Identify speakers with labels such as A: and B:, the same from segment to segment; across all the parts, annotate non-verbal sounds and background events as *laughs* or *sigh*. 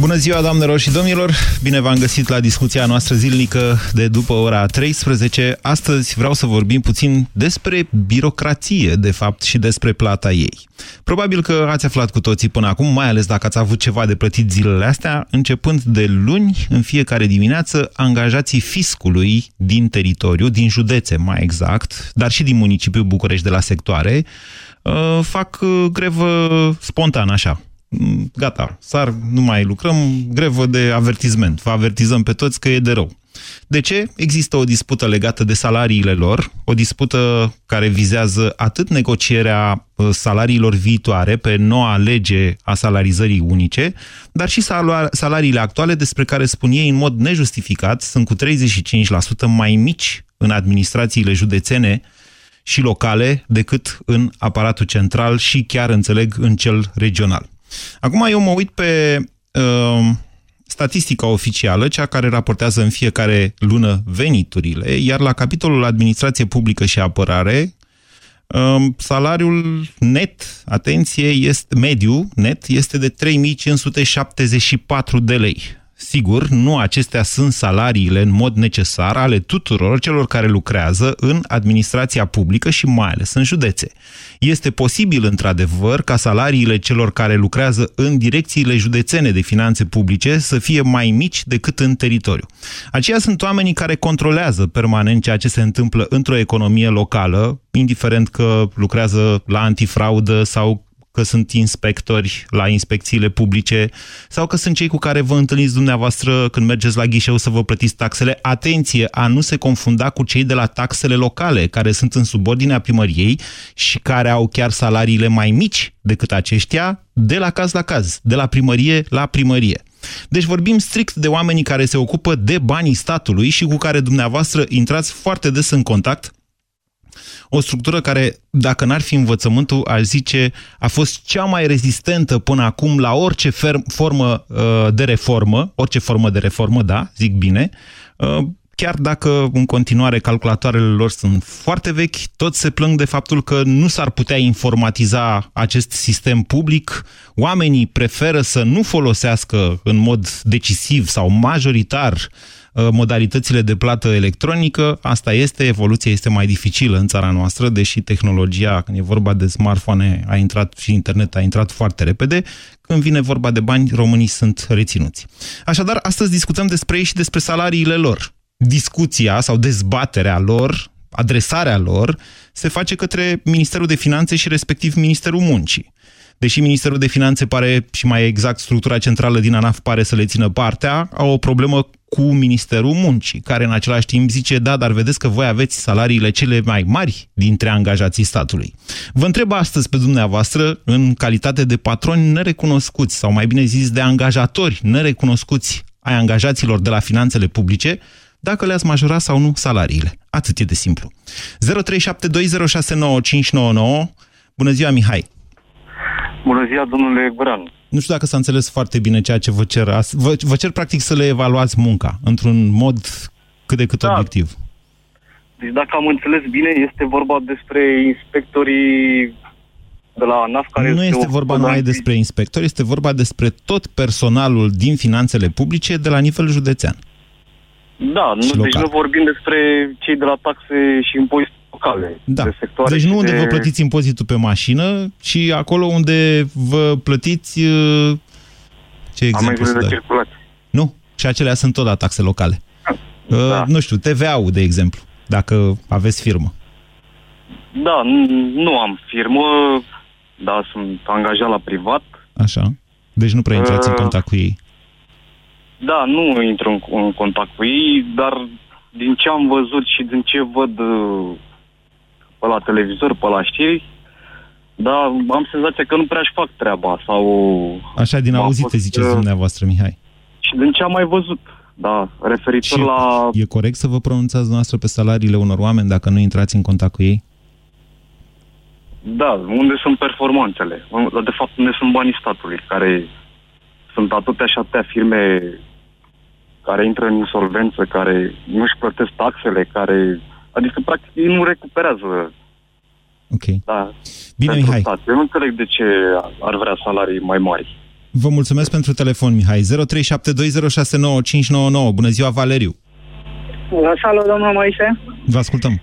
A: Bună ziua, doamnelor și domnilor! Bine v-am găsit la discuția noastră zilnică de după ora 13. Astăzi vreau să vorbim puțin despre birocrație, de fapt, și despre plata ei. Probabil că ați aflat cu toții până acum, mai ales dacă ați avut ceva de plătit zilele astea, începând de luni, în fiecare dimineață, angajații fiscului din teritoriu, din județe mai exact, dar și din municipiul București de la sectoare, uh, fac uh, grevă spontan, așa, Mm, gata, sar, nu mai lucrăm, grevă de avertizment. Vă avertizăm pe toți că e de rău. De ce? Există o dispută legată de salariile lor, o dispută care vizează atât negocierea uh, salariilor viitoare pe noua lege a salarizării unice, dar și salariile actuale despre care spun ei în mod nejustificat sunt cu 35% mai mici în administrațiile județene și locale decât în aparatul central și chiar, înțeleg, în cel regional. Acum eu mă uit pe uh, statistica oficială, cea care raportează în fiecare lună veniturile, iar la capitolul administrație publică și apărare, uh, salariul net, atenție, este mediu, net, este de 3574 de lei. Sigur, nu acestea sunt salariile în mod necesar ale tuturor celor care lucrează în administrația publică și mai ales în județe. Este posibil, într-adevăr, ca salariile celor care lucrează în direcțiile județene de finanțe publice să fie mai mici decât în teritoriu. Aceia sunt oamenii care controlează permanent ceea ce se întâmplă într-o economie locală, indiferent că lucrează la antifraudă sau că sunt inspectori la inspecțiile publice sau că sunt cei cu care vă întâlniți dumneavoastră când mergeți la ghișeu să vă plătiți taxele. Atenție, a nu se confunda cu cei de la taxele locale, care sunt în subordinea primăriei și care au chiar salariile mai mici decât aceștia, de la caz la caz, de la primărie la primărie. Deci vorbim strict de oamenii care se ocupă de banii statului și cu care dumneavoastră intrați foarte des în contact o structură care, dacă n-ar fi învățământul, aș zice, a fost cea mai rezistentă până acum la orice formă uh, de reformă, orice formă de reformă, da, zic bine, uh, chiar dacă în continuare calculatoarele lor sunt foarte vechi, toți se plâng de faptul că nu s-ar putea informatiza acest sistem public. Oamenii preferă să nu folosească în mod decisiv sau majoritar Uh, modalitățile de plată electronică. Asta este, evoluția este mai dificilă în țara noastră, deși tehnologia, când e vorba de smartphone, a intrat și internet a intrat foarte repede. Când vine vorba de bani, românii sunt reținuți. Așadar, astăzi discutăm despre ei și despre salariile lor. Discuția sau dezbaterea lor, adresarea lor, se face către Ministerul de Finanțe și respectiv Ministerul Muncii deși Ministerul de Finanțe pare, și mai exact structura centrală din ANAF pare să le țină partea, au o problemă cu Ministerul Muncii, care în același timp zice, da, dar vedeți că voi aveți salariile cele mai mari dintre angajații statului. Vă întreb astăzi pe dumneavoastră, în calitate de patroni nerecunoscuți, sau mai bine zis de angajatori nerecunoscuți ai angajaților de la finanțele publice, dacă le-ați majora sau nu salariile. Atât e de simplu. 0372069599 Bună ziua, Mihai!
B: Bună ziua, domnule Guran.
A: Nu știu dacă s-a înțeles foarte bine ceea ce vă cer. Vă, vă cer practic să le evaluați munca într-un mod cât de cât da. obiectiv.
B: Deci dacă am înțeles bine, este vorba despre inspectorii de la ANAF care...
A: Nu este vorba numai de... despre inspectori, este vorba despre tot personalul din finanțele publice de la nivel județean.
B: Da, nu, deci nu vorbim despre cei de la taxe și impozite locale.
A: Da. De sectoare deci nu unde de... vă plătiți impozitul pe mașină, ci acolo unde vă plătiți... Uh, ce exemplu
B: să de circulație.
A: Nu, și acelea sunt tot la taxe locale. Da. Uh, nu știu, TVA-ul, de exemplu, dacă aveți firmă.
B: Da, nu am firmă, dar sunt angajat la privat.
A: Așa. Deci nu prea intrați uh, în contact cu ei.
B: Da, nu intru în, în contact cu ei, dar din ce am văzut și din ce văd uh, pe la televizor, pe la știri, dar am senzația că nu prea-și fac treaba sau...
A: Așa, din auzite, ziceți uh, dumneavoastră, Mihai.
B: Și din ce am mai văzut, da, referitor
A: și
B: la...
A: E corect să vă pronunțați noastră pe salariile unor oameni dacă nu intrați în contact cu ei?
B: Da, unde sunt performanțele? De fapt, unde sunt banii statului, care sunt atâtea și atâtea firme care intră în insolvență, care nu-și plătesc taxele, care... Adică, practic, ei nu recuperează.
A: Ok.
B: Da,
A: Bine,
B: pentru
A: Mihai.
B: stat. Eu nu înțeleg de ce ar vrea salarii mai mari.
A: Vă mulțumesc pentru telefon, Mihai. 0372069599. Bună ziua, Valeriu.
C: Salut, domnul Moise.
A: Vă ascultăm.
C: Uh,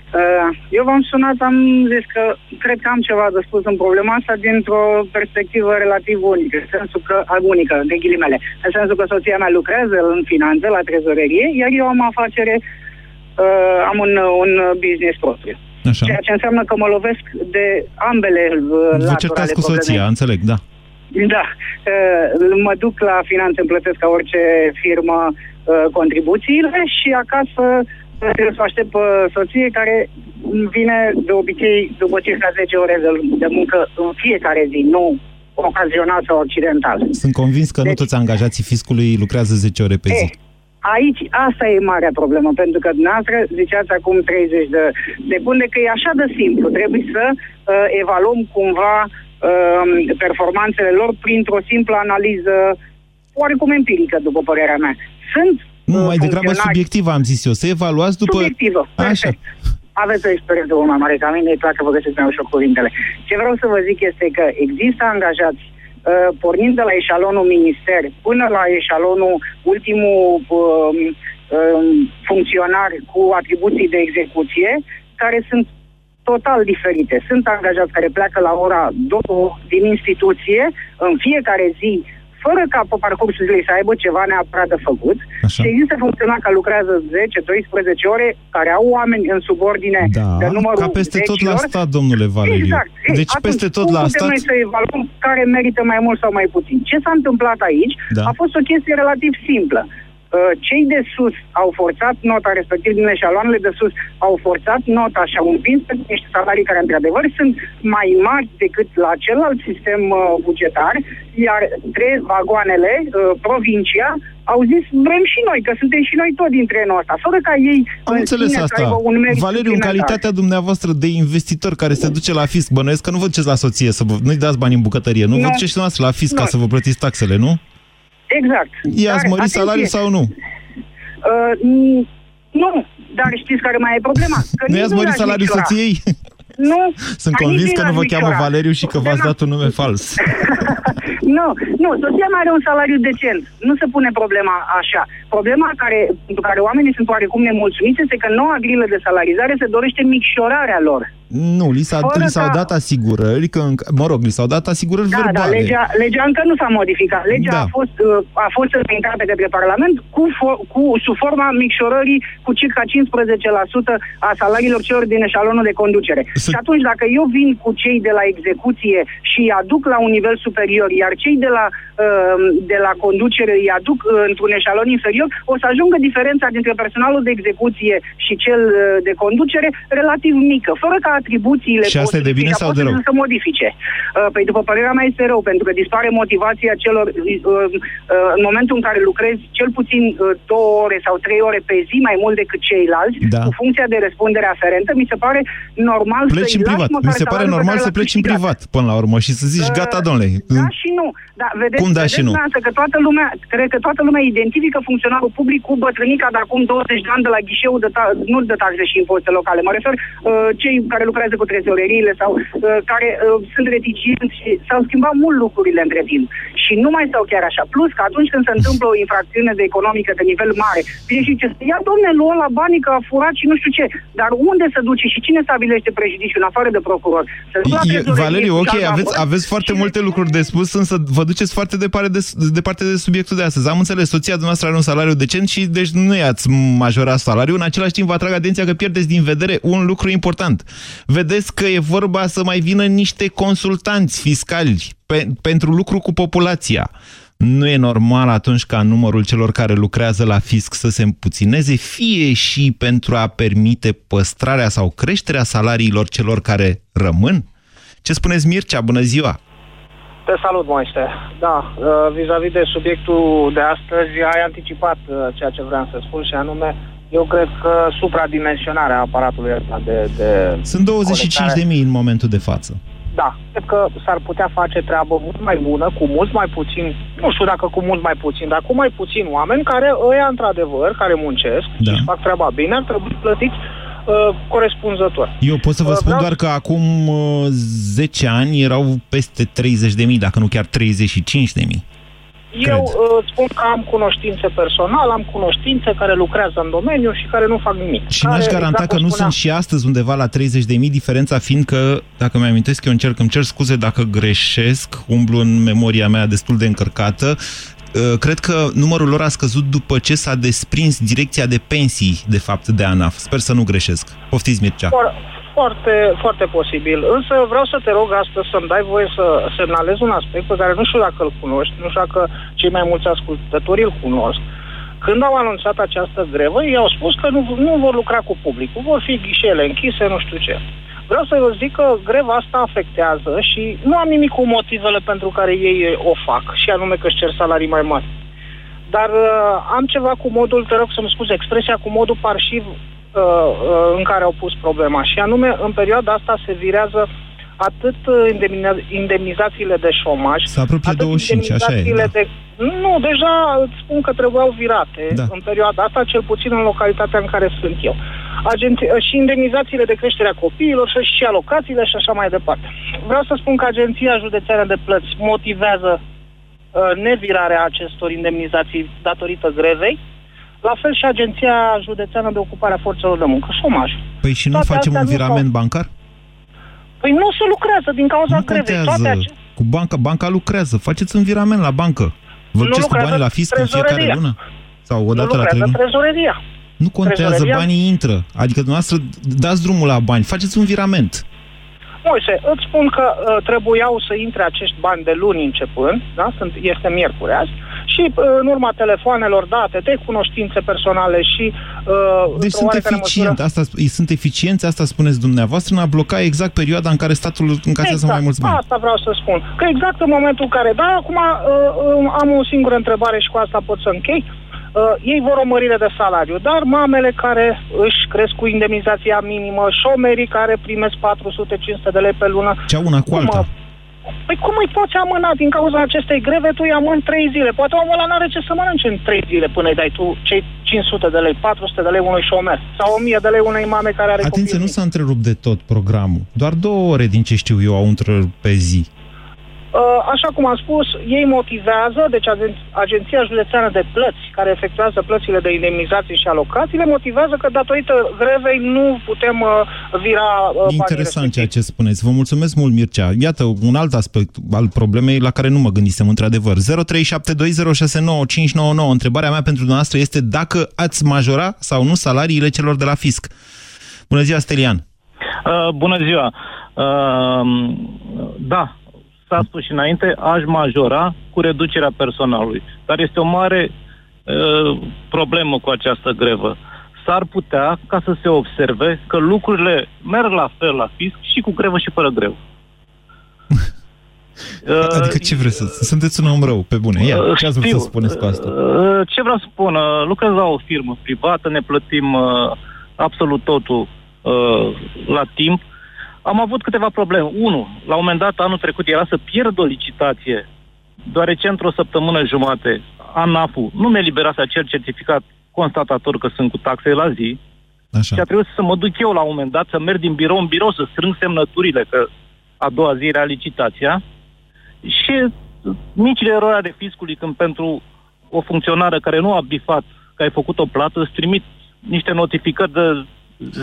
C: Eu v-am sunat, am zis că cred că am ceva de spus în problema asta dintr-o perspectivă relativ unică, în sensul că, a, unică, de ghilimele, în sensul că soția mea lucrează în finanțe, la trezorerie, iar eu am afacere, uh, am un, un business propriu.
A: Așa.
C: Ceea ce înseamnă că mă lovesc de ambele uh,
A: Vă
C: laturi
A: certați
C: ale
A: cu
C: problemei.
A: soția, înțeleg, da.
C: Da. Uh, Mă duc la finanțe, îmi plătesc ca orice firmă uh, contribuțiile și acasă uh, trebuie să o aștept pe soție care vine de obicei după circa 10 ore de, de muncă în fiecare zi, nu ocazional sau accidental.
A: Sunt convins că nu
C: Deci-
A: toți angajații fiscului lucrează 10 ore pe zi.
C: Eh, aici, asta e marea problemă, pentru că dumneavoastră ziceați acum 30 de secunde că e așa de simplu. Trebuie să uh, evaluăm cumva uh, performanțele lor printr-o simplă analiză oarecum empirică, după părerea mea. Sunt
A: Nu,
C: uh,
A: mai degrabă
C: funcționari-
A: subiectivă am zis eu. Să evaluați după...
C: Subiectivă,
A: Așa.
C: perfect. Aveți o experiență mult mai mare ca mine, e clar că vă găsesc mai ușor cuvintele. Ce vreau să vă zic este că există angajați uh, pornind de la eșalonul minister până la eșalonul ultimul uh, uh, funcționar cu atribuții de execuție, care sunt total diferite. Sunt angajați care pleacă la ora 2 din instituție în fiecare zi fără ca pe parcursul zilei să aibă ceva neapărat de făcut.
A: Așa.
C: Și există funcționari care lucrează 10-12 ore, care au oameni în subordine
A: Da,
C: de numărul
A: ca peste tot la
C: zecilor.
A: stat, domnule Valeriu.
C: Exact. Ei,
A: Deci
C: atunci,
A: peste tot
C: cum
A: la
C: putem
A: stat...
C: noi să evaluăm care merită mai mult sau mai puțin? Ce s-a întâmplat aici
A: Da.
C: a fost o chestie relativ simplă. Uh, Cei de sus au forțat nota, respectiv din eșaloanele de sus, au forțat nota și au împins pe niște salarii care, într-adevăr, sunt mai mari decât la celălalt sistem uh, bugetar, iar trei vagoanele, uh, provincia, au zis, vrem și noi, că suntem și noi tot din trenul ăsta, fără ca ei
A: Am
C: în
A: înțeles
C: sine să
A: asta.
C: aibă un merit
A: Valeriu, în
C: suplimentar.
A: calitatea dumneavoastră de investitor care se duce la fisc, bănuiesc că nu vă duceți la soție, să vă, nu-i dați bani în bucătărie, nu? Vă
C: Nu.
A: duceți și noastră la fisc ca
C: Nu.
A: să vă plătiți taxele, nu?
C: Exact.
A: I-ați
C: Dar,
A: mărit
C: atenție,
A: salariul sau nu?
C: Uh, n- nu, dar știți care mai e problema? Că
A: Nu
C: nici
A: i-ați mărit
C: l-aș
A: salariul
C: micșora.
A: soției?
C: Nu. *laughs*
A: Sunt
C: Aici
A: convins că nu
C: l-aș
A: vă cheamă
C: micșora.
A: Valeriu și că v-ați
C: Problema-
A: dat un nume fals. *laughs*
C: nu, nu, soția mea are un salariu decent. Nu se pune problema așa. Problema care, pentru care oamenii sunt oarecum nemulțumiți este că noua grilă de salarizare se dorește micșorarea lor.
A: Nu, li, s-a,
C: Fără
A: li s-au
C: ca-
A: dat asigurări, că, înc- mă rog, li s-au dat asigurări
C: Da, dar
A: verbale.
C: legea, legea încă nu s-a modificat. Legea
A: Da.
C: a fost uh, a fost înaintată către Parlament cu, fo- cu sub forma micșorării cu circa 15% a salariilor celor din eșalonul de conducere.
A: Să-
C: Și atunci, dacă eu vin cu cei de la execuție și îi aduc la un nivel superior, iar cei de la, uh, de la conducere îi aduc uh, într-un eșalon inferior, o să ajungă diferența dintre personalul de execuție și cel uh, de conducere relativ mică, fără ca atribuțiile
A: Și asta e de bine
C: potrivite a
A: sau de rău?
C: postului să modifice. Uh, Păi după părerea mea este rău, pentru că dispare motivația celor uh, uh, în momentul în care lucrezi cel puțin uh, două ore sau trei ore pe zi mai mult decât ceilalți,
A: Da.
C: cu funcția de răspundere aferentă, mi se pare normal
A: Pleci
C: să
A: în privat. Mi se pare normal să pleci în privat, până la urmă, și să zici,
C: Uh,
A: gata, domnule.
C: Da și nu. Da, vedeți,
A: Cum da
C: vedeți
A: și nu?
C: dumneavoastră Că toată lumea, cred că toată lumea identifică funcționarul public cu bătrânica de acum 20 de ani de la ghișeul de ta- nu de taxe și impozite locale. Mă refer uh, cei care lucrează cu trezoreriile sau uh, care uh, sunt reticenți și s-au schimbat mult lucrurile între timp. Și nu mai stau chiar așa. Plus că atunci când se întâmplă o infracțiune de economică de nivel mare, vine și ce ia domne, luăm la banii că a furat și nu știu ce. Dar unde se duce și cine stabilește prejudiciul în afară de procuror? Se duc la
A: E-
C: trezorerie
A: Valeriu,
C: cu
A: ok,
C: salva
A: aveți,
C: fără
A: aveți foarte
C: și
A: multe
C: le-
A: lucruri de spus, însă vă duceți foarte departe de, departe de subiectul de astăzi. Am înțeles, soția dumneavoastră are un salariu decent și deci nu i-ați majorat salariul. În același timp vă atrag atenția că pierdeți din vedere un lucru important. Vedeți că e vorba să mai vină niște consultanți fiscali pe, pentru lucru cu populația. Nu e normal atunci ca numărul celor care lucrează la fisc să se împuțineze, fie și pentru a permite păstrarea sau creșterea salariilor celor care rămân? Ce spuneți, Mircea? Bună ziua!
D: Te salut, Moise. Da, uh, vis-a-vis de subiectul de astăzi, ai anticipat uh, ceea ce vreau să spun și anume, eu cred că supradimensionarea aparatului ăsta de, de
A: Sunt 25.000 în momentul de față.
D: Da, cred că s-ar putea face treabă mult mai bună, cu mult mai puțin, nu știu dacă cu mult mai puțin, dar cu mai puțin oameni care ăia, într-adevăr, care muncesc
A: Da.
D: și își fac treaba bine, ar trebui plătiți uh, corespunzător.
A: Eu pot să vă
D: Uh,
A: spun
D: vreau-
A: doar că acum uh, 10 ani erau peste 30.000, dacă nu chiar 35.000.
D: Eu
A: Cred.
D: uh, spun că am cunoștințe personale, am cunoștințe care lucrează în domeniu și care nu fac nimic.
A: Și
D: care,
A: n-aș garanta
D: exact
A: că
D: cum
A: nu
D: spuneam,
A: sunt și astăzi undeva la 30.000, diferența fiind că, dacă mi-amintesc, eu încerc, îmi cer scuze dacă greșesc, umblu în memoria mea destul de încărcată, Uh, Cred că numărul lor a scăzut după ce s-a desprins direcția de pensii, de fapt, de ANAF. Sper să nu greșesc. Poftiți, Mircea.
D: Foarte, foarte, foarte posibil. Însă vreau să te rog astăzi să-mi dai voie să semnalez un aspect pe care nu știu dacă îl cunoști, nu știu dacă cei mai mulți ascultători îl cunosc. Când au anunțat această grevă, ei au spus că nu, nu vor lucra cu publicul, vor fi ghișele închise, nu știu ce. Vreau să vă zic că greva asta afectează și nu am nimic cu motivele pentru care ei o fac, și anume că își cer salarii mai mari. Dar uh, am ceva cu modul, te rog să-mi scuze expresia, cu modul parșiv uh, uh, în care au pus problema. Și anume, în perioada asta se virează atât uh, indemni- indemnizațiile de șomaj,
A: Se apropie
D: atât
A: 25, așa e,
D: indemnizațiile
A: da.
D: de... Nu, deja îți spun că trebuiau virate
A: Da.
D: în perioada asta, cel puțin în localitatea în care sunt eu. Agenți- și indemnizațiile de creștere a copiilor și, și alocațiile și așa mai departe. Vreau să spun că Agenția Județeană de Plăți motivează uh, nevirarea acestor indemnizații datorită grevei, la fel și Agenția Județeană de Ocupare a Forțelor de Muncă, șomaj.
A: Păi și nu
D: Toate
A: facem
D: astea
A: un
D: nu
A: virament
D: s-au-
A: bancar?
D: Păi nu se lucrează din cauza
A: Nu
D: grevei. Toate
A: contează.
D: ace-
A: Cu banca, banca lucrează. Faceți un virament la bancă. Vă
D: Nu
A: duceți cu
D: lucrează
A: banii la fisc în fiecare
D: trezoreria.
A: lună? Sau o
D: nu
A: dată la trei
D: lucrează
A: luni?
D: trezoreria.
A: Nu contează,
D: trezoreria-
A: banii intră. Adică dumneavoastră dați drumul la bani, faceți un virament.
D: Moise, îți spun că uh, trebuiau să intre acești bani de luni începând, da? Sunt, este miercuri azi, și uh, în urma telefoanelor date de cunoștințe personale și uh,
A: Deci
D: într-o
A: sunt
D: oarecare
A: eficient,
D: măsură-
A: asta, ei sunt eficienți, asta spuneți dumneavoastră, în a bloca exact perioada în care statul încasează mai mulți bani.
D: Asta vreau să spun. Că exact în momentul în care, da, acum uh, uh, am o singură întrebare și cu asta pot să închei. Uh, ei vor o mărire de salariu, dar mamele care își cresc cu indemnizația minimă, șomerii care primesc 400-500 de lei pe lună,
A: Ce au una cu
D: Cum,
A: alta.
D: mă? Păi cum îi poți amâna din cauza acestei greve? Tu îi amâni 3 zile. Poate omul ăla n-are ce să mănânce în 3 zile până îi dai tu cei 500 de lei, 400 de lei unui șomer sau 1000 de lei unei mame care are
A: Atenție, nu
D: copii.
A: s-a întrerupt de tot programul. Doar două ore, din ce știu eu, au întrerupt pe zi.
D: Uh, Așa cum am spus, ei motivează, deci agen- Agenția Județeană de Plăți, care efectuează plățile de indemnizații și alocațiile, motivează că datorită grevei nu putem uh, vira uh, banii
A: Interesant ceea
D: respectivi.
A: ce spuneți. Vă mulțumesc mult, Mircea. Iată, un alt aspect al problemei la care nu mă gândisem, într-adevăr. 0372069599. Întrebarea mea pentru dumneavoastră este dacă ați majora sau nu salariile celor de la fisc. Bună ziua, Stelian.
E: Uh, bună ziua! Uh, da, s-a spus și înainte, aș majora cu reducerea personalului. Dar este o mare uh, problemă cu această grevă. S-ar putea ca să se observe că lucrurile merg la fel la fisc și cu grevă și fără grevă. Uh, *laughs*
A: Adică ce vreți să... Sunteți un om rău, pe bune. Ia, ce ați vrut să
E: Știu.
A: spuneți cu asta?
E: Uh, Ce vreau să spun? Uh, Lucrez la o firmă privată, ne plătim uh, absolut totul uh, la timp. Am avut câteva probleme. Unu, la un moment dat, anul trecut, era să pierd o licitație, deoarece într-o săptămână jumate ANAF-ul nu mi-a eliberat să cer certificat constatator că sunt cu taxe la zi
A: Așa.
E: și a trebuit să mă duc eu la un moment dat, să merg din birou în birou, să strâng semnăturile, că a doua zi era licitația. Și micile erori ale fiscului când pentru o funcționară care nu a bifat că ai făcut o plată, îți trimit niște notificări de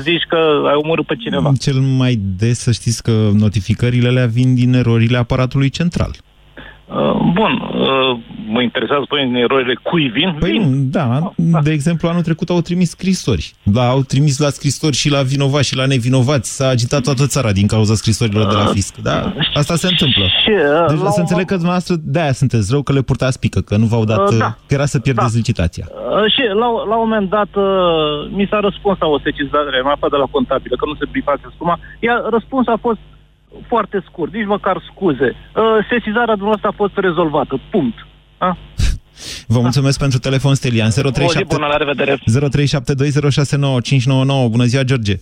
E: zici că ai omorât pe cineva.
A: Cel mai des să știți că notificările alea vin din erorile aparatului central.
E: Uh, bun, uh, mă interesează păi erorile cui vin?
A: Păi
E: vin.
A: nu, da,
E: da.
A: de exemplu, anul trecut au trimis scrisori. Da, au trimis la scrisori și la vinovați și la nevinovați. S-a agitat toată țara din cauza scrisorilor de la fisc. Da, asta se întâmplă.
E: Și, uh,
A: Deci
E: la
A: să
E: un-
A: înțeleg că dumneavoastră de-aia sunteți rău, că le purtați pică, că nu v-au dat,
E: Uh, da.
A: că era să pierdeți
E: Da.
A: licitația.
E: Uh, și la, la un moment dat uh, mi s-a răspuns la o sesizare, m-a aflat de la contabilă, că nu se bifați suma. Iar răspunsul a fost foarte scurt, nici măcar scuze. Uh, sesizarea dumneavoastră a fost rezolvată. Punct. A?
A: Vă mulțumesc pentru telefon, Stelian.
E: O zi
A: 037
E: bună, la revedere!
A: 0372069599. Bună ziua, George.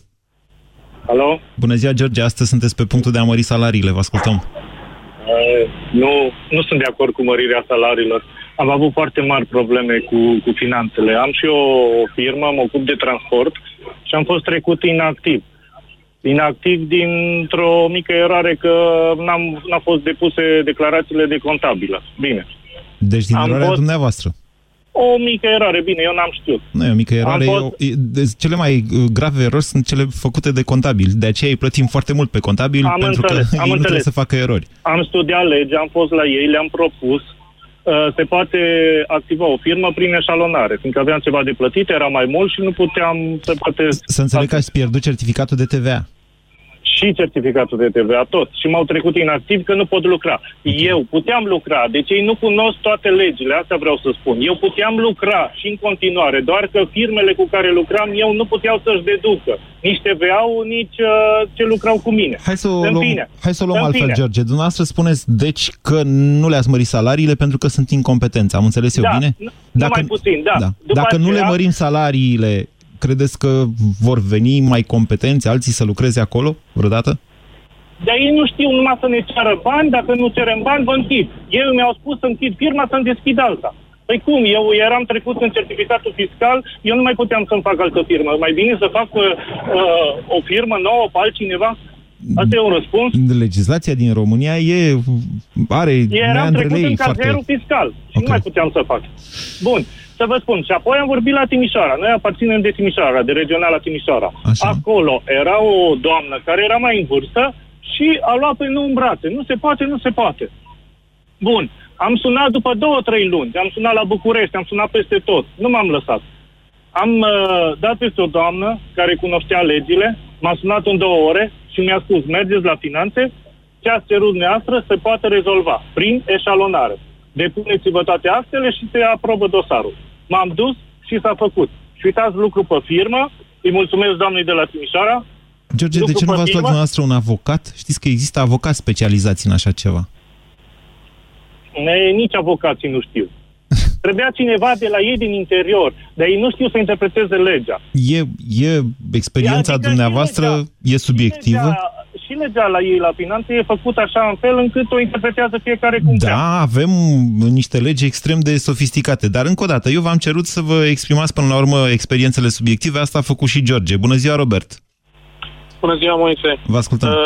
F: Alo?
A: Bună ziua, George. Astăzi sunteți pe punctul de a mări salariile. Vă ascultăm.
F: Uh, nu, nu sunt de acord cu mărirea salariilor. Am avut foarte mari probleme cu, cu finanțele. Am și o, o firmă, mă ocup de transport și am fost trecut inactiv. Inactiv dintr-o mică eroare că n-am, n-au fost depuse declarațiile de contabilă. Bine.
A: Deci din
F: Am
A: eroarea
F: fost-
A: dumneavoastră.
F: O mică eroare, bine, eu n-am știut.
A: Nu e o mică eroare.
F: Am
A: e
F: fost-
A: o- e- de- cele mai uh, grave erori sunt cele făcute de contabil. De aceea îi plătim foarte mult pe contabil,
F: Am
A: pentru
F: înțeles,
A: că *laughs*
F: am
A: ei nu trebuie
F: înțeles.
A: să facă erori.
F: Am studiat lege, am fost la ei, le-am propus. Uh, se poate activa o firmă prin eșalonare, fiindcă aveam ceva de plătit, era mai mult și nu puteam să poate...
A: Să înțeleg că ați pierdut certificatul de TVA.
F: Și certificatul de TVA, tot. Și m-au trecut inactiv că nu pot lucra. Eu puteam lucra, deci ei nu cunosc toate legile, asta vreau să spun. Eu puteam lucra și în continuare, doar că firmele cu care lucram eu nu puteau să-și deducă nici TVA-ul, nici uh, ce lucrau cu mine.
A: Hai să o
F: În
A: luăm,
F: fine.
A: hai să o luăm
F: În
A: altfel,
F: fine.
A: George. Dumneavoastră spuneți, deci, că nu le-ați mărit salariile pentru că sunt incompetenți. Am înțeles eu
F: Da,
A: bine?
F: nu- numai puțin, da. După
A: Dacă nu le
F: aceea-
A: mărim salariile, credeți că vor veni mai competenți alții să lucreze acolo vreodată?
F: Dar ei nu știu numai să ne ceară bani, dacă nu cerem bani, vă închid. Ei mi-au spus să închid firma, să-mi deschid alta. Păi cum? Eu eram trecut în certificatul fiscal, eu nu mai puteam să-mi fac altă firmă. Mai bine să fac uh, uh, o firmă nouă pe altcineva? Asta e un răspuns.
A: Legislația din România e, are
F: Eram
A: meandrele
F: trecut
A: ei
F: în
A: foarte...
F: cazierul fiscal și
A: Ok.
F: nu mai puteam să fac. Bun, să vă spun. Și apoi am vorbit la Timișoara. Noi aparținem de Timișoara, de regionala Timișoara.
A: Așa.
F: Acolo era o doamnă care era mai în vârstă și a luat pe nu în brațe. Nu se poate, nu se poate. Bun, am sunat după două, trei luni. Am sunat la București, am sunat peste tot. Nu m-am lăsat. Am uh, dat peste o doamnă care cunoștea legile, m-a sunat în două ore și mi-a spus, mergeți la finanțe, ce ați cerut dumneavoastră se poate rezolva prin eșalonare. Depuneți-vă toate actele și se aprobă dosarul. M-am dus și s-a făcut. Și uitați lucru pe firmă, îi mulțumesc doamnei de la Timișoara.
A: George, de
F: lucru
A: ce nu
F: pe
A: v-ați luat
F: firmă.
A: dumneavoastră un avocat? Știți că există avocați specializați în așa ceva.
F: Ne, nici avocații nu știu. *laughs* Trebuia cineva de la ei din interior, dar ei nu știu să interpreteze legea.
A: E, e experiența
F: Adică și
A: dumneavoastră,
F: legea-
A: e subiectivă?
F: Și legea, și legea la ei la finanțe e făcută așa în fel încât o interpretează fiecare cum vrea.
A: Da, avem niște legi extrem de sofisticate, dar încă o dată, eu v-am cerut să vă exprimați până la urmă experiențele subiective, asta a făcut și George. Bună ziua, Robert!
G: Bună ziua, Moise.
A: Vă ascultăm.
G: Uh,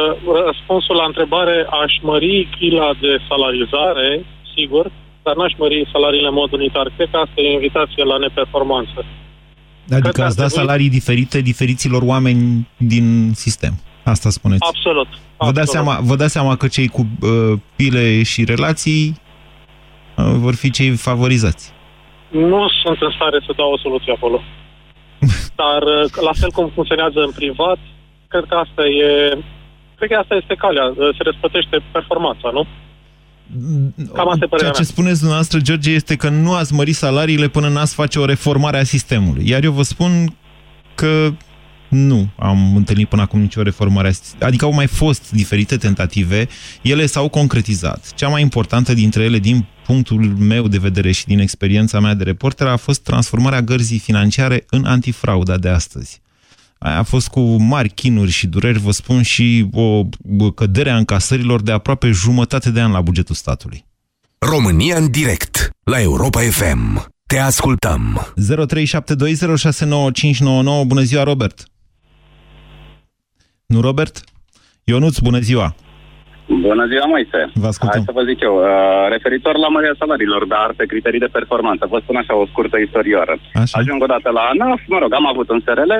G: răspunsul la întrebare, aș mări chila de salarizare, sigur, dar n-aș mări salariile în mod unitar. Cred că asta e o invitație la neperformanță. cred
A: Adică
G: că
A: ați
G: ar
A: dat
G: trebui-
A: salarii diferite diferiților oameni din sistem. Asta spuneți.
G: Absolut.
A: Vă
G: absolut.
A: dați, seama, vă dați seama că cei cu uh, pile și relații uh, vor fi cei favorizați.
G: Nu sunt în stare să dau o soluție acolo. *laughs* Dar uh, la fel cum funcționează în privat, cred că asta e... Cred că asta este calea. Uh, Se răspătește performanța, nu? Cam asta e părerea
A: Ceea ce
G: mea.
A: spuneți dumneavoastră, George, este că nu ați mărit salariile până n-ați face o reformare a sistemului. Iar eu vă spun că nu am întâlnit până acum nicio reformare. a sis- Adică au mai fost diferite tentative, ele s-au concretizat. Cea mai importantă dintre ele, din punctul meu de vedere și din experiența mea de reporter, a fost transformarea gărzii financiare în antifrauda de astăzi. Aia a fost cu mari chinuri și dureri, vă spun, și o bă, cădere a încasărilor de aproape jumătate de an la bugetul statului.
H: România în direct la Europa FM. Te ascultăm.
A: 0372069599. Bună ziua, Robert! Nu, Robert? Ionuț, bună ziua!
I: Bună ziua, Moise.
A: Vă ascultăm.
I: Hai să vă zic eu. Uh, referitor la mărirea salariilor, dar pe criterii de performanță, vă spun așa o scurtă istorioară.
A: Așa.
I: Ajung odată la ANAF, mă rog, am avut un SRL,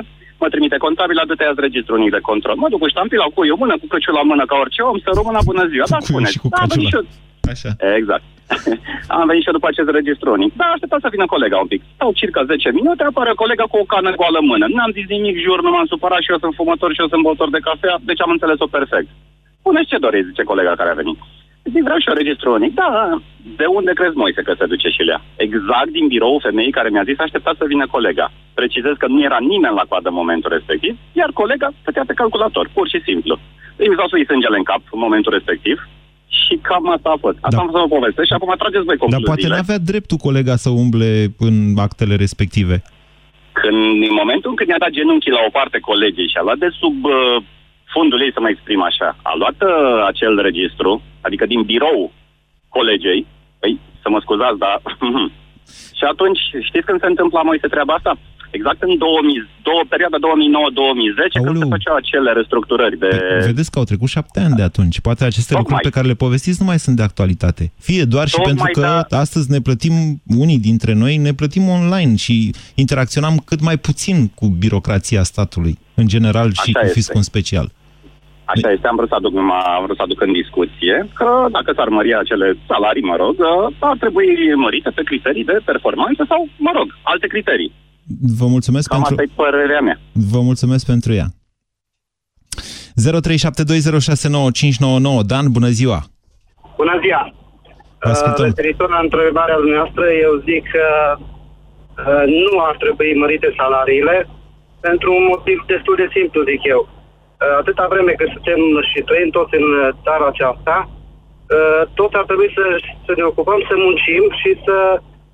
I: mă trimite contabil, du-te azi registrul unic de control. Mă duc cu ștampila, cu eu mână, cu căciul la mână, ca orice om, să rămână bună ziua. Da,
A: Cu cuiul
I: spuneți.
A: și cu
I: da, am
A: căciul
I: venit
A: la-
I: și eu.
A: Așa.
I: Exact. *laughs* am venit și eu după acest registru unic. Da, așteptat să vină colega un pic. Stau circa 10 minute, apare colega cu o cană goală în mână. N-am zis nimic, jur, nu m-am supărat și eu sunt fumător și eu sunt băutor de cafea, deci am înțeles-o perfect. Puneți ce doriți, zice colega care a venit. Zic, vreau și eu registru unic. Da, de unde crezi, Moise, că se duce și lea? Exact din biroul femeii care mi-a zis, așteptat să vină colega. Precizez că nu era nimeni la coadă în momentul respectiv, iar colega stătea pe calculator, pur și simplu. Îmi s-au suit sângele în cap în momentul respectiv și cam asta a fost. Asta
A: Da.
I: am vrut să vă povestesc și acum trageți voi
A: Dar poate
I: concluziile.
A: n-avea dreptul colega să umble în actele respective.
I: Când, în momentul în când i-a dat genunchii la o parte colegii și a luat de sub uh, fundul ei, să mă exprim așa, a luat uh, acel registru, adică din birou colegei, păi, să mă scuzați, dar... *laughs* și atunci, știți când se întâmpla mai se treaba asta? Exact în 2000, două, perioada 2009-2010, când se făceau acele restructurări de...
A: Vedeți că au trecut șapte ani de atunci. Poate aceste
I: Tocmai.
A: lucruri pe care le povestiți nu mai sunt de actualitate. Fie doar și
I: Tocmai,
A: pentru că
I: da.
A: astăzi ne plătim, unii dintre noi, ne plătim online și interacționam cât mai puțin cu birocrația statului, în general și
I: Așa
A: cu
I: este.
A: fiscul în special.
I: Așa este, am vrut să aduc, am vrut să aduc în discuție că dacă s-ar mări acele salarii, mă rog, uh, ar trebui mărite pe criterii de performanță sau, mă rog, alte criterii.
A: Vă mulțumesc
I: Cam
A: pentru...
I: asta e părerea mea.
A: Vă mulțumesc pentru ea. 0372069599 Dan, bună ziua!
J: Bună ziua!
A: Vă ascultăm.
J: Uh, referitor la întrebarea dumneavoastră, eu zic că uh, nu ar trebui mărite salariile pentru un motiv destul de simplu, zic eu. Uh, atâta vreme cât suntem și trăim toți în uh, țara aceasta, uh, toți ar trebui să, să ne ocupăm, să muncim și să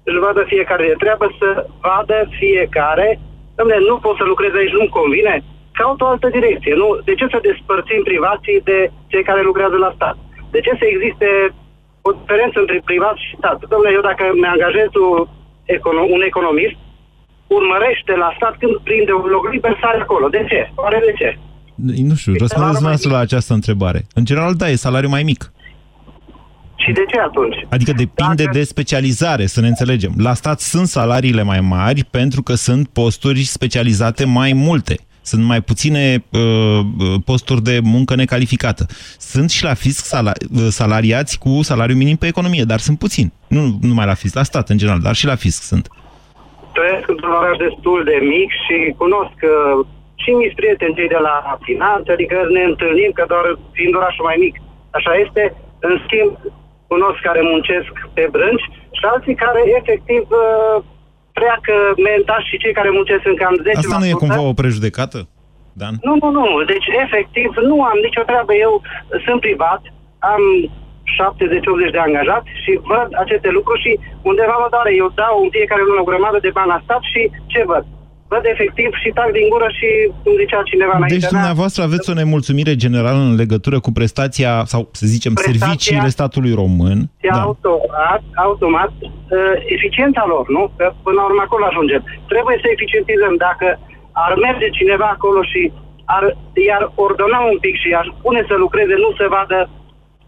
J: își vadă fiecare de treabă, să vadă fiecare, dom'le, nu pot să lucrez aici, nu-mi convine, caut o altă direcție. Nu? De ce să despărțim privații de cei care lucrează la stat? De ce să existe o diferență între privat și stat? Dom'le, eu dacă mi angajez un, econo- un economist, urmărește la stat când prinde un loc liber, sare acolo. De ce? Oare de ce?
A: Nu știu, răspundeți dumneavoastră la această întrebare. În general, da, e salariu mai mic.
J: Și de ce atunci?
A: Adică depinde de specializare, să ne înțelegem. La stat sunt salariile mai mari pentru că sunt posturi specializate mai multe. Sunt mai puține uh, uh, posturi de muncă necalificată. Sunt și la fisc sala- uh, salariați cu salariu minim pe economie, dar sunt puțini. Nu numai la fisc, la stat în general, dar și la fisc sunt.
J: Trăiesc într-un oraș destul de mic și cunosc uh, și mici prieteni cei de la finanțe, adică ne întâlnim, că doar fiind orașul mai mic. Așa este. În schimb, cunosc care muncesc pe brânci și alții care efectiv uh, pleacă mentași și cei care muncesc în cam 10%.
A: Asta nu e cumva o prejudecată, Dan?
J: Nu, nu, nu. Deci, efectiv, nu am nicio treabă. Eu sunt privat, am 70-80 de angajați și văd aceste lucruri și undeva mă doare. Eu dau în fiecare lună o grămadă de bani la stat și ce văd? Văd efectiv și tac din gură și, cum zicea cineva înainte
A: Deci
J: mea,
A: dumneavoastră aveți o nemulțumire generală în legătură cu prestația, sau să zicem,
J: Prestația-
A: serviciile statului român.
J: și automat, automat uh, eficiența lor, nu? Că până la urmă acolo ajungem. Trebuie să eficientizăm. Dacă ar merge cineva acolo și ar, i-ar ordona un pic și ar pune să lucreze, nu să vadă,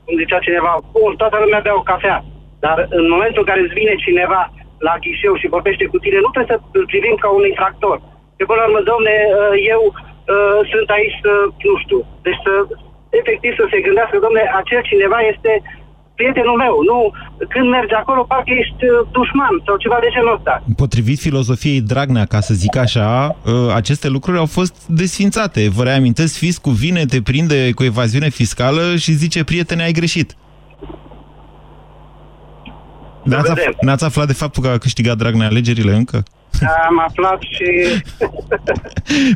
J: cum zicea cineva, bun, toată lumea bea o cafea. Dar în momentul în care îți vine cineva la ghișeu și vorbește cu tine, nu trebuie să îl privim ca un infractor. De până la urmă, domne, uh, eu uh, sunt aici să, nu știu, deci să, efectiv să se gândească, domne, acel cineva este prietenul meu, nu, când mergi acolo, parcă ești uh, dușman sau ceva de genul ăsta.
A: Potrivit filozofiei Dragnea, ca să zic așa, ă, aceste lucruri au fost desfințate. Vă reamintesc, fiscul vine, te prinde cu evaziune fiscală și zice, prietene, ai greșit. N-ați, af- n-ați aflat de faptul că a câștigat Dragnea alegerile încă?
J: Am aflat și...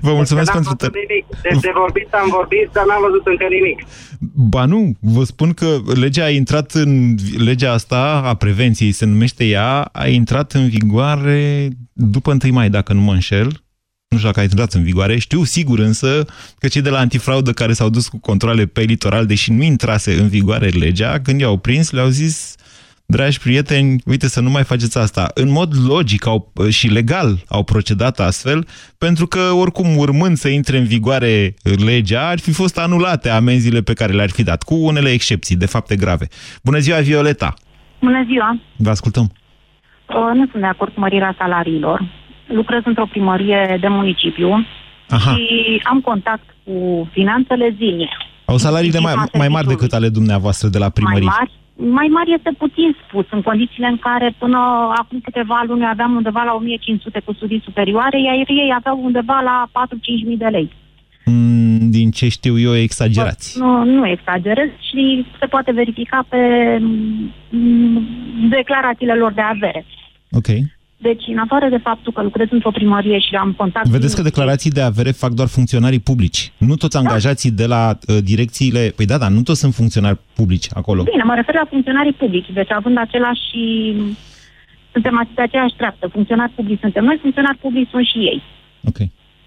A: Vă mulțumesc
J: Că n-am
A: pentru...
J: văzut nimic. Deci de vorbit am vorbit, dar n-am văzut încă nimic.
A: Ba nu, vă spun că legea a intrat în... Legea asta, a prevenției, se numește ea, a intrat în vigoare după 1 mai, dacă nu mă înșel. Nu știu dacă a intrat în vigoare. Știu sigur însă că cei de la antifraudă care s-au dus cu controle pe litoral, deși nu intrase în vigoare legea, când i-au prins, le-au zis dragi prieteni, uite să nu mai faceți asta. În mod logic au, și legal au procedat astfel, pentru că oricum urmând să intre în vigoare legea, ar fi fost anulate amenziile pe care le-ar fi dat, cu unele excepții de fapte grave. Bună ziua, Violeta!
K: Bună ziua!
A: Vă ascultăm!
K: Uh, Nu sunt de acord cu mărirea salariilor. Lucrez într-o primărie de municipiu
A: Aha.
K: și am contact cu finanțele zilnic.
A: Au salariile mai, mai mari decât ale dumneavoastră de la primării.
K: Mai mari, mai mari este puțin spus, în condițiile în care până acum câteva luni aveam undeva la 1500 cu studii superioare, iar ei aveau undeva la 4-5 mii de lei.
A: Mm, Din ce știu eu, exagerați.
K: Nu, nu exagerez și se poate verifica pe mm, declarațiile lor de avere.
A: Ok.
K: Deci, în afară de faptul că lucrez într-o primărie și am contact...
A: Vedeți că declarații de avere fac doar funcționarii publici. Nu toți angajații de la uh, direcțiile... Păi da, dar nu toți sunt funcționari publici acolo.
K: Bine, mă refer la funcționarii publici, deci având același... Suntem de aceeași treaptă. Funcționari publici suntem noi, funcționari publici sunt și ei.
A: Ok.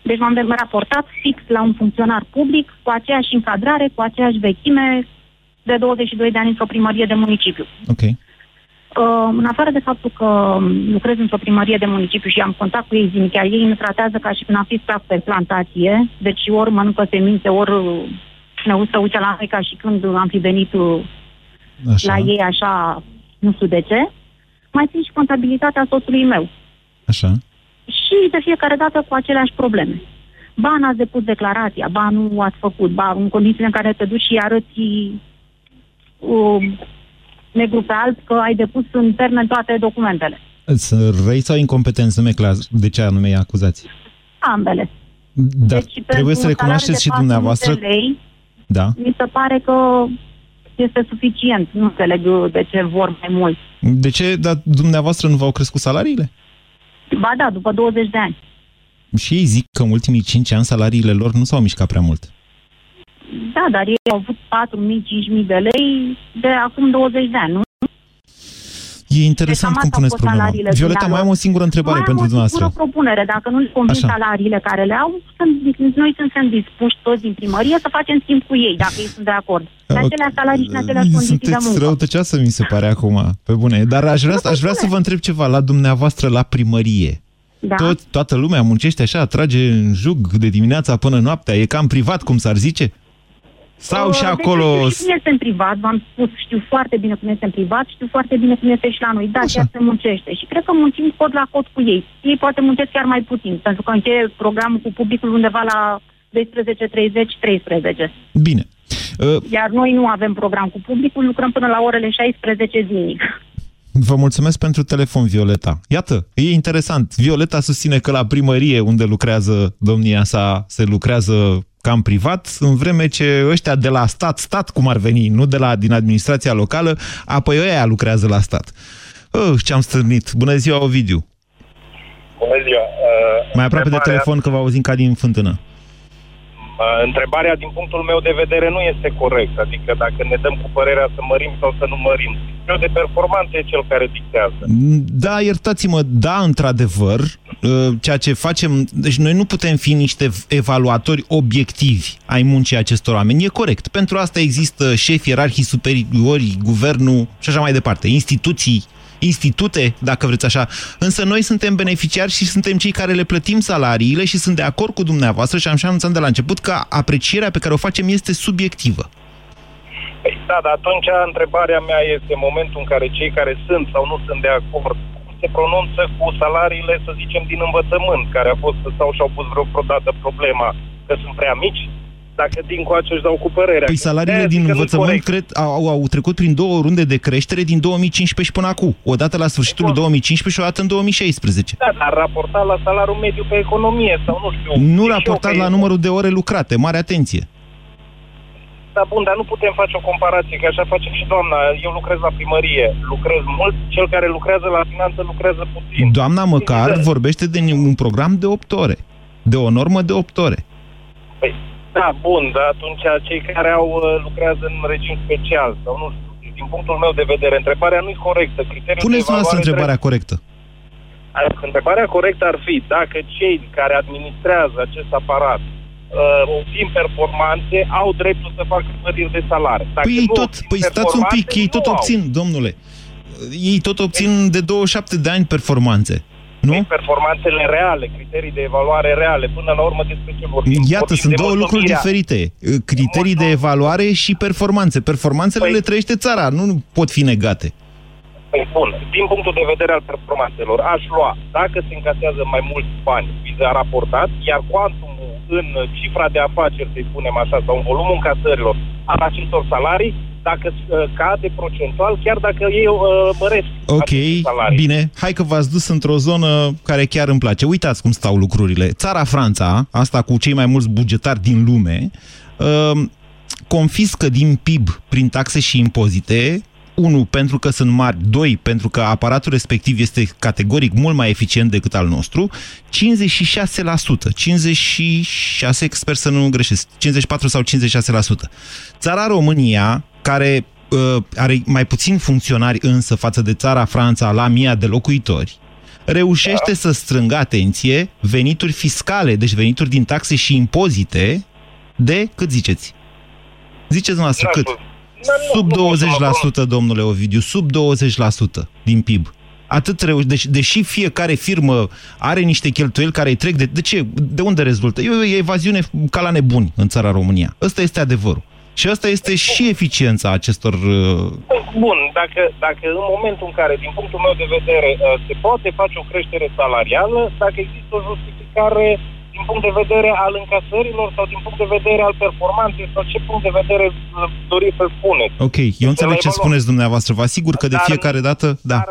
K: Deci m-am raportat fix la un funcționar public cu aceeași încadrare, cu aceeași vechime de 22 de ani într-o primărie de municipiu.
A: Ok.
K: Uh, în afară de faptul că lucrez într-o primărie de municipiu și am contact cu ei zilnic, iar ei ne tratează ca și când am fi stat pe plantație, deci ori mănâncă semințe, ori ne să uite la noi ca și când am fi venit uh,
A: Așa.
K: la ei așa, nu știu de ce. Mai țin și contabilitatea soțului meu.
A: Așa.
K: Și de fiecare dată cu aceleași probleme. Ba n-ați depus declarația, ba nu ați făcut, ba în condițiile în care te duci și arăți uh, negru pe alb că ai depus în termen toate documentele.
A: Sunt răi sau incompetenți, nu clar de ce anume acuzați.
K: Ambele.
A: Dar
K: deci,
A: trebuie
K: pentru
A: să
K: un
A: recunoașteți și
K: salariu de
A: dumneavoastră...
K: 4.000 de Lei,
A: Da.
K: mi se pare că este suficient. Nu înțeleg uh, de ce vor mai mult.
A: De ce? Dar dumneavoastră nu v-au crescut salariile?
K: Ba da, după 20 de ani.
A: Și ei zic că în ultimii 5 ani salariile lor nu s-au mișcat prea mult.
K: Da, dar ei au avut 4.000-5.000 de lei de acum 20 de ani, nu?
A: E interesant
K: Deci
A: cum
K: cam
A: puneți
K: asta au fost
A: problema.
K: salariile
A: Violeta,
K: finale.
A: mai am o singură întrebare
K: mai
A: pentru
K: am o
A: dumneavoastră.
K: singură propunere. Dacă nu le convin
A: Așa.
K: salariile care le au, sunt, noi suntem dispuși toți din primărie să facem schimb cu ei, dacă ei sunt de acord. În aceleași salarii și în aceleași condiții de
A: Sunteți
K: muncă.
A: răutăcioasă, mi se pare acum, pe bune. Dar aș vrea, aș vrea să vă întreb ceva la dumneavoastră, la primărie.
K: Da.
A: Tot, toată lumea muncește așa, trage în jug de dimineața până noaptea, e cam privat, cum s-ar zice? Sau și
K: Uh,
A: acolo...
K: Deci, știu cum este în privat, v-am spus, știu foarte bine cum este în privat, știu foarte bine cum este și la noi. Da,
A: Așa.
K: chiar se muncește. Și cred că muncim cod la cod cu ei. Ei poate muncesc chiar mai puțin, pentru că încheie programul cu publicul undeva la 12.30-13.
A: Bine. Uh,
K: Iar noi nu avem program cu publicul, lucrăm până la orele 16 zilnic.
A: Vă mulțumesc pentru telefon, Violeta. Iată, e interesant. Violeta susține că la primărie, unde lucrează domnia sa, se lucrează cam privat, în vreme ce ăștia de la stat, stat cum ar veni, nu de la din administrația locală, apoi ăia lucrează la stat. Oh, ce-am stârnit. Bună ziua, Ovidiu.
L: Bună ziua. Uh,
A: Mai aproape de
L: întrebarea-
A: telefon că vă auzim ca din fântână.
L: Uh, întrebarea, din punctul meu de vedere, nu este corectă. Adică dacă ne dăm cu părerea să mărim sau să nu mărim. Criteriul de performanță e cel care dictează.
A: Da, iertați-mă, da, într-adevăr, uh, ceea ce facem, deci noi nu putem fi niște evaluatori obiectivi ai muncii acestor oameni, e corect. Pentru asta există șefi, ierarhii superiori, guvernul și așa mai departe, instituții, institute, dacă vreți așa, însă noi suntem beneficiari și suntem cei care le plătim salariile și sunt de acord cu dumneavoastră și am și anunțat de la început că aprecierea pe care o facem este subiectivă.
L: Păi, da, dar atunci întrebarea mea este în momentul în care cei care sunt sau nu sunt de acord, cum se pronunță cu salariile, să zicem, din învățământ, care a fost sau și-au pus vreodată problema că sunt prea mici, dacă din coace își dau cu părerea.
A: Păi salariile
L: De-aia
A: din
L: zic că nu-i
A: învățământ
L: corect.
A: cred, au, au trecut prin două runde de creștere din 2015 și până acum. O dată la sfârșitul 2015 și o dată în 2016.
L: Da, dar raportat la salariul mediu pe economie sau nu știu.
A: Nu
L: Zic
A: raportat
L: eu că
A: la
L: e-
A: numărul de ore lucrate. Mare atenție.
L: Da, bun, dar nu putem face o comparație, că așa face și doamna. Eu lucrez la primărie, lucrez mult, cel care lucrează la finanță lucrează puțin.
A: Doamna măcar vorbește de un program de 8 ore. De o normă de 8 ore.
L: Păi, da, bun, dar atunci cei care au uh, lucrează în regim special sau nu știu, din punctul meu de vedere, întrebarea nu e corectă. Criteriul
A: Puneți
L: de
A: dumneavoastră
L: evaluare
A: întrebarea corectă.
L: trebuie- Întrebarea corectă ar fi dacă cei care administrează acest aparat uh, obțin performanțe, au dreptul să facă măriri de salariu. Dacă
A: Păi ei
L: nu
A: tot,
L: obțin
A: păi stați un pic,
L: performanțe,
A: ei
L: nu
A: tot
L: au.
A: obțin, domnule. Ei tot obțin de 27 de ani performanțe. Nu?
L: performanțele reale, criterii de evaluare reale, până la urmă despre ce vorbim.
A: Iată,
L: Vorbim
A: sunt
L: de
A: două lucruri
L: mulțumirea.
A: diferite. Criterii de evaluare și performanțe. Performanțele
L: Păi-
A: le trăiește țara, nu pot fi negate.
L: Păi bun, din punctul de vedere al performanțelor, aș lua, dacă se încasează mai mulți bani, viza raportat, iar cuantumul în cifra de afaceri, să-i spunem așa, sau în volumul încasărilor al acestor salarii, dacă uh, cade procentual, chiar dacă ei uh, măresc
A: Ok,
L: aceste salarii.
A: bine. Hai că v-ați dus într-o zonă care chiar îmi place. Uitați cum stau lucrurile. Țara Franța, asta cu cei mai mulți bugetari din lume, uh, confiscă din PIB prin taxe și impozite unu, pentru că sunt mari, doi, pentru că aparatul respectiv este categoric mult mai eficient decât al nostru, 56%, 56, sper să nu greșesc, 54 sau 56%. Țara România, care uh, are mai puțin funcționari însă față de țara Franța la mia de locuitori, reușește să strângă, atenție, venituri fiscale, deci venituri din taxe și impozite, de, cât ziceți? Ziceți noastră, cât? Sub 20%, domnule Ovidiu, sub 20% din PIB. Atât reu- deci, deși fiecare firmă are niște cheltuieli care îi trec, de, de ce? De unde rezultă? E o evaziune ca la nebuni în țara România. Ăsta este adevărul. Și asta este și eficiența acestor... Uh...
L: Bun, dacă, dacă în momentul în care, din punctul meu de vedere, uh, se poate face o creștere salarială, dacă există o justificare din punct de vedere al încasărilor sau din punct de vedere al performanței sau ce punct de vedere uh, doriți să spuneți.
A: Ok, eu înțeleg ce spuneți dumneavoastră. Vă asigur că de
L: Dar-
A: fiecare dată... Da.
L: Dar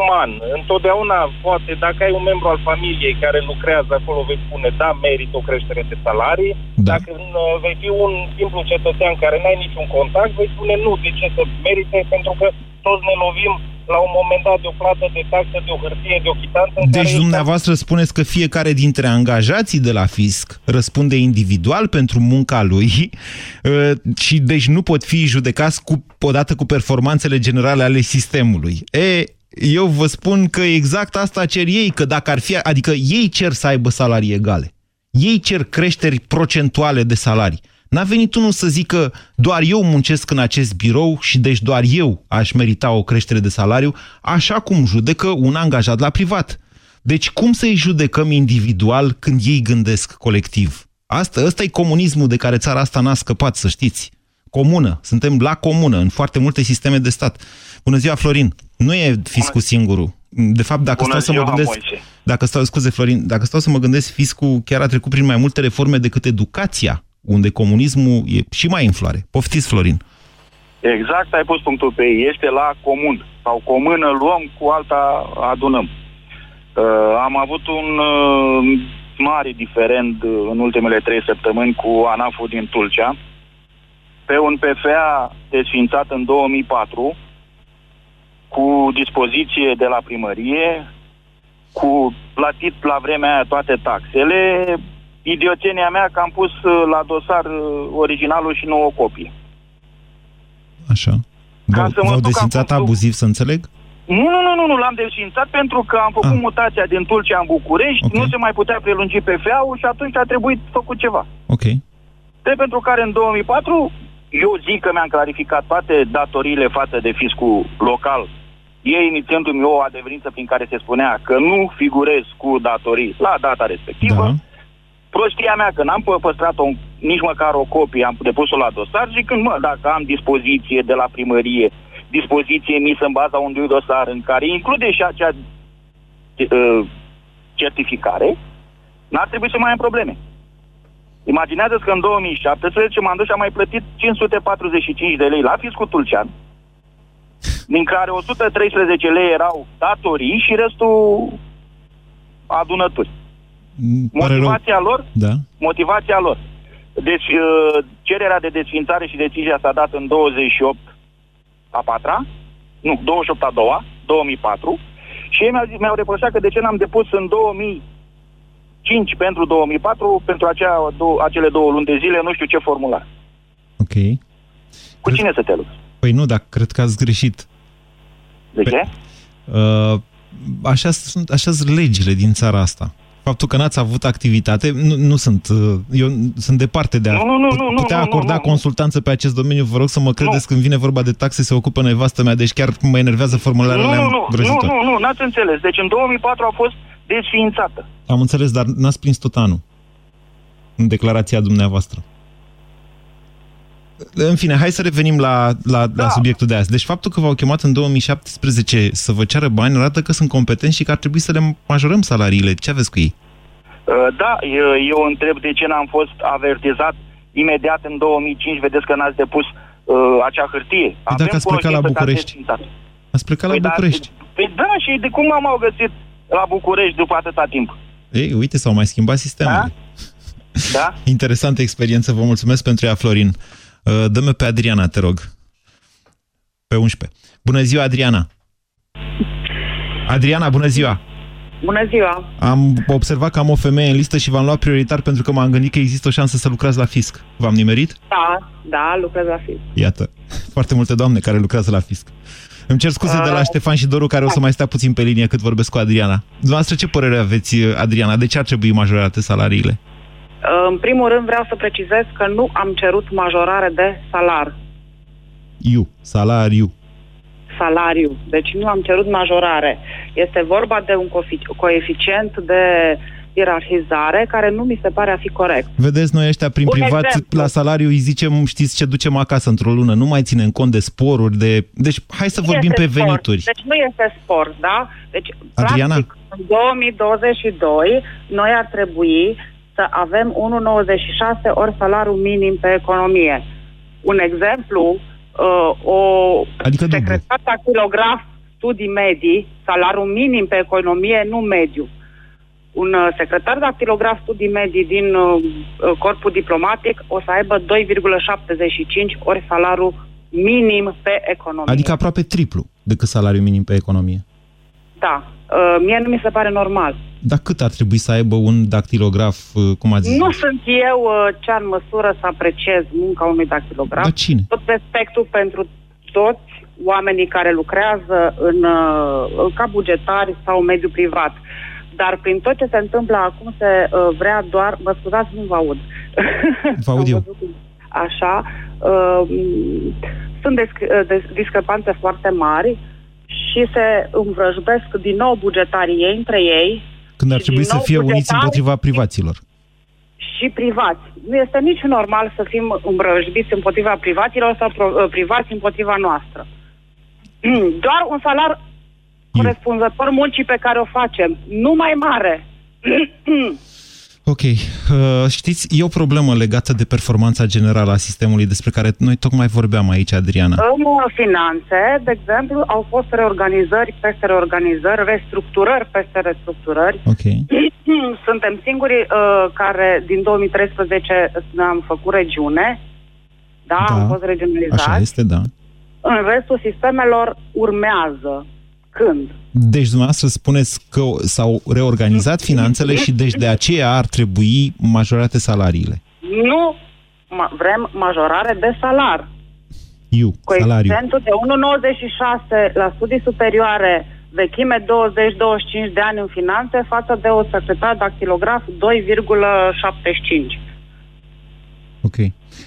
L: uman. Întotdeauna, poate, dacă ai un membru al familiei care lucrează acolo, vei spune, da, merită o creștere de salarii.
A: Da.
L: Dacă uh, vei fi un simplu cetățean care n-ai niciun contact, vei spune, nu, de ce să merite? Pentru că toți ne lovim la un moment dat de o plată de taxă, de o hârtie, de o chitanță. în
A: Deci
L: care
A: dumneavoastră spuneți că fiecare dintre angajații de la fisc răspunde individual pentru munca lui uh, *laughs* și deci nu pot fi judecați cu, odată cu performanțele generale ale sistemului. E, eu vă spun că exact asta cer ei, că dacă ar fi, adică ei cer să aibă salarii egale. Ei cer creșteri procentuale de salarii. N-a venit unul să zică doar eu muncesc în acest birou și deci doar eu aș merita o creștere de salariu, așa cum judecă un angajat la privat. Deci cum să-i judecăm individual când ei gândesc colectiv? Asta, ăsta e comunismul de care țara asta n-a scăpat, să știți. Comună. Suntem la comună în foarte multe sisteme de stat. Bună ziua, Florin. Nu e fiscul singurul. De fapt, dacă
M: Bună
A: stau să mă
M: ziua,
A: gândesc...
M: Moise.
A: Dacă stau, scuze, Florin, dacă stau să mă gândesc, fiscul chiar a trecut prin mai multe reforme decât educația, unde comunismul e și mai în floare. Poftiți, Florin.
M: Exact, ai pus punctul pe ei. Este la comun. Sau comună luăm, cu alta adunăm. Uh, am avut un uh, mare diferent uh, în ultimele trei săptămâni cu ANAF-ul din Tulcea. Pe un PFA desfințat în 2004, cu dispoziție de la primărie, cu plătit la vremea aia toate taxele, idioțenia mea că am pus uh, la dosar uh, originalul și nouă copie.
A: Așa. V-au,
M: să mă
A: v-au
M: duc
A: desfințat
M: acum-
A: abuziv, să înțeleg?
M: Nu, nu, nu, nu, nu l-am desfințat pentru că am făcut mutația din Tulcea în București,
A: Ok.
M: nu se mai putea prelungi PFA-ul și atunci a trebuit făcut ceva.
A: Ok.
M: De pentru care în 2004, eu zic că mi-am clarificat toate datoriile față de fiscul local, ei inițiându-mi o adeverință prin care se spunea că nu figurez cu datorii la data respectivă,
A: Da.
M: Prostia mea că n-am pă- păstrat-o nici măcar o copie, am depus-o la dosar, zicând, mă, dacă am dispoziție de la primărie, dispoziție emisă în baza unui dosar în care include și acea uh, certificare, n-ar trebui să mai am probleme. Imaginează că în 2017 m-am dus și am mai plătit 545 de lei la fiscul Tulcean, din care 113 lei erau datorii și restul adunături.
A: Mm, Pare rău.
M: Motivația lor
A: Da.
M: motivația lor. Deci, uh, cererea de desfințare și decizia s-a dat în 28 a patra, nu, 28 a doua, 2004, și ei mi-au, zis- mi-au reproșat că de ce n-am depus în 2005 pentru 2004, pentru acea, două, acele două luni de zile, nu știu ce formular.
A: Ok.
M: Cu cine să te lupți?
A: Păi nu, dar cred că ați greșit.
M: De ce?
A: Uh, așa sunt așa sunt legile din țara asta. Faptul că n-ați avut activitate, nu, nu sunt, uh, eu sunt departe de a
M: Nu, nu, nu, nu, nu,
A: putea
M: nu, nu,
A: acorda
M: nu, nu.
A: consultanță pe acest domeniu. Vă rog să mă credeți când vine vorba de taxe, se ocupă nevastă mea, deci chiar mă enervează formularele
M: Nu, nu,
A: alea
M: nu, nu,
A: grozitor.
M: nu, nu, n-ați înțeles. Deci în 2004 a fost desființată.
A: Am înțeles, dar n-ați prins tot anul în declarația dumneavoastră. În fine, hai să revenim la, la,
M: Da.
A: la subiectul de azi. Deci faptul că v-au chemat în 2017 să vă ceară bani arată că sunt competenți și că ar trebui să le majorăm salariile. Ce aveți cu ei?
M: Uh, Da, eu, eu întreb de ce n-am fost avertizat imediat în 2005. Vedeți că n-ați depus uh, acea hârtie.
A: Păi dacă ați plecat la
M: cunoștință că ați
A: București.
M: desfințat.
A: Ați plecat la
M: Păi da,
A: București.
M: Păi da, și de cum m-au găsit la București după atâta timp?
A: Ei, uite, s-au mai schimbat sistemele.
M: Da? *laughs*
A: Interesantă experiență, vă mulțumesc pentru ea, Florin. Uh, Dă-mă pe Adriana, te rog. Pe 11. Bună ziua, Adriana! Adriana, bună ziua!
N: Bună ziua!
A: Am observat că am o femeie în listă și v-am luat prioritar pentru că m-am gândit că există o șansă să lucrați la fisc. V-am nimerit?
N: Da, da, lucrez la fisc.
A: Iată, *laughs* foarte multe doamne care lucrează la fisc. Îmi cer scuze de la
K: Uh,
A: Ștefan și Doru, care o să mai stea puțin pe linie cât vorbesc cu Adriana. Dumneavoastră, ce părere aveți, Adriana? De ce ar trebui majorate salariile?
N: În primul rând vreau să precizez că nu am cerut majorare de salar,
A: Iu, salariu.
N: salariu. Deci nu am cerut majorare. Este vorba de un coefic- coeficient de ierarhizare care nu mi se pare a fi corect.
A: Vedeți, noi ăștia prin
N: Un
A: privat,
N: exemplu.
A: la salariu, îi zicem, știți ce ducem acasă într-o lună, nu mai ținem cont de sporuri, de... Deci, hai să
N: Nu
A: vorbim
N: este
A: pe
N: sport.
A: venituri.
N: Deci nu este sport, da? Deci,
A: Adriana?
N: practic, în 2022, noi ar trebui să avem 1,96 ori salariul minim pe economie. Un exemplu, uh, o
A: Adică dublu.
N: secretar dactilograf studii medii, salariul minim pe economie, nu mediu. Un uh, secretar dactilograf studii medii din uh, uh, corpul diplomatic o să aibă 2,75 ori salariul minim pe economie.
A: Adică aproape triplu decât salariul minim pe economie.
N: Da. Uh, mie nu mi se pare normal.
A: Dar cât ar trebui să aibă un dactilograf, uh, cum ați zis?
N: Nu sunt eu uh, cea în măsură să apreciez munca unui dactilograf.
A: Dar cine?
N: Tot respectul pentru toți oamenii care lucrează în, uh, ca bugetari sau în mediul privat. Dar prin tot ce se întâmplă acum se uh, vrea doar... Vă scuzați, nu vă aud. *laughs*
A: Vă aud eu.
N: Așa. Uh, sunt disc- uh, dis- discrepanțe foarte mari și se învrăjbesc din nou bugetarii ei între ei
A: Când ar
N: și
A: trebui
N: din
A: să
N: nou
A: fie uniți
N: bugetari
A: împotriva privaților.
N: și privați. Nu este nici normal să fim îmbrăjbiți împotriva privaților sau pro- uh, privați împotriva noastră. *clears throat* Doar un salar corespunzător muncii pe care o facem, nu mai mare. *clears throat*
A: Ok. Uh, știți, e o problemă legată de performanța generală a sistemului despre care noi tocmai vorbeam aici, Adriana.
N: În finanțe, de exemplu, au fost reorganizări peste reorganizări, restructurări peste restructurări.
A: Ok. *clears throat*
N: Suntem singurii uh, care din 2013 ne-am făcut regiune, da,
A: Da.
N: am fost regionalizați.
A: Așa este, da.
N: În restul sistemelor urmează. Când?
A: Deci dumneavoastră spuneți că s-au reorganizat finanțele și deci de aceea ar trebui majorate salariile.
N: Nu ma- vrem majorare de salar.
A: Iu, salariu.
N: Coeficientul de 1,96 la studii superioare, vechime 20-25 de ani în finanțe, față de o secretar dactilograf 2,75.
A: Ok.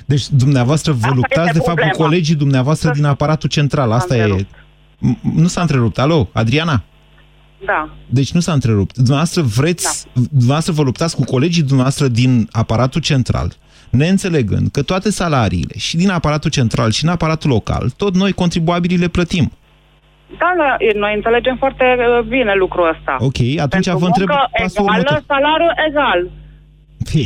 A: Deci dumneavoastră vă
N: Asta
A: luptați
N: este
A: de fapt cu
N: problema.
A: colegii dumneavoastră din aparatul central. Asta e... M- Nu s-a întrerupt. Alo, Adriana?
N: Da.
A: Deci nu s-a întrerupt. Dumneavoastră vreți, da. dumneavoastră vă luptați cu colegii dumneavoastră din aparatul central, neînțelegând că toate salariile, și din aparatul central și din aparatul local, tot noi contribuabilii le plătim.
N: Da, da, noi înțelegem foarte uh, bine lucrul ăsta.
A: Ok, atunci
N: Pentru
A: vă întreb
N: muncă
A: pasul
N: egală,
A: următor.
N: salariu egal.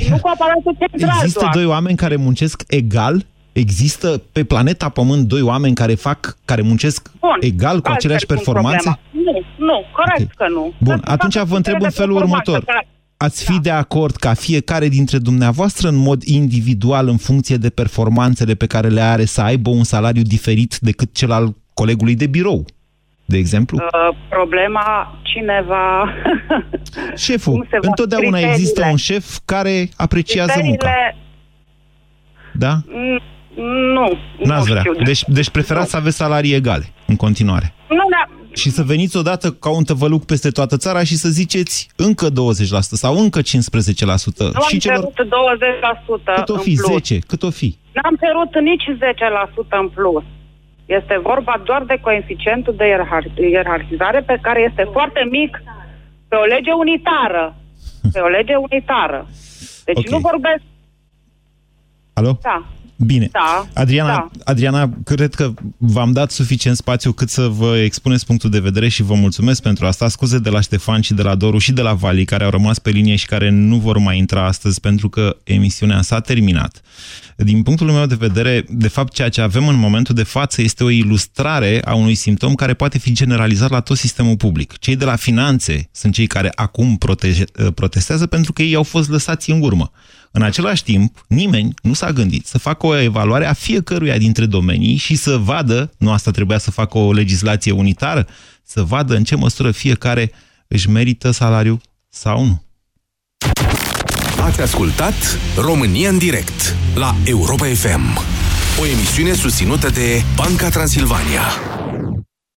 N: Nu cu aparatul central
A: Există
N: doar.
A: doi oameni care muncesc egal? Există pe planeta Pământ doi oameni care fac, care muncesc
N: Bun.
A: egal cu
N: Altfel
A: aceleași
N: pun
A: performanțe?
N: problema. Nu, nu, corect că nu.
A: Bun,
N: Să
A: atunci
N: facă
A: vă întreb în
N: criterii de
A: felul
N: performanță,
A: următor.
N: care-
A: Ați fi de acord ca fiecare dintre dumneavoastră, în mod individual, în funcție de performanțele pe care le are, să aibă un salariu diferit decât cel al colegului de birou, de exemplu?
N: Uh, problema cineva... *laughs*
A: Șeful.
N: cum se va-
A: Întotdeauna
N: criteriile.
A: există un șef care apreciază munca.
N: Criteriile...
A: Da?
N: Mm, Nu,
A: N-ați
N: nu
A: vrea.
N: știu.
A: Deci, deci preferați să aveți salarii egale, în continuare.
N: Nu, da,
A: Și să veniți odată ca un tăvăluc peste toată țara și să ziceți încă 20% sau încă 15%.
N: nu am
A: și celor
N: cerut 20%
A: cât o
N: în
A: fi,
N: plus.
A: 10, cât o fi.
N: N-am cerut nici 10% în plus. Este vorba doar de coeficientul de ierarh- ierarhizare pe care este foarte mic pe o lege unitară. *laughs* Pe o lege unitară. Deci
A: Ok.
N: nu vorbesc...
A: Alo?
N: Da.
A: Bine.
N: Da,
A: Adriana,
N: da.
A: Adriana, cred că v-am dat suficient spațiu cât să vă expuneți punctul de vedere și vă mulțumesc pentru asta. Scuze de la Ștefan și de la Doru și de la Vali, care au rămas pe linie și care nu vor mai intra astăzi pentru că emisiunea s-a terminat. Din punctul meu de vedere, de fapt, ceea ce avem în momentul de față este o ilustrare a unui simptom care poate fi generalizat la tot sistemul public. Cei de la finanțe sunt cei care acum proteje- protestează pentru că ei au fost lăsați în urmă. În același timp, nimeni nu s-a gândit să facă o evaluare a fiecăruia dintre domenii și să vadă, nu asta trebuia să facă o legislație unitară, să vadă în ce măsură fiecare își merită salariu sau nu.
H: Ați ascultat România în direct la Europa FM, o emisiune susținută de Banca Transilvania.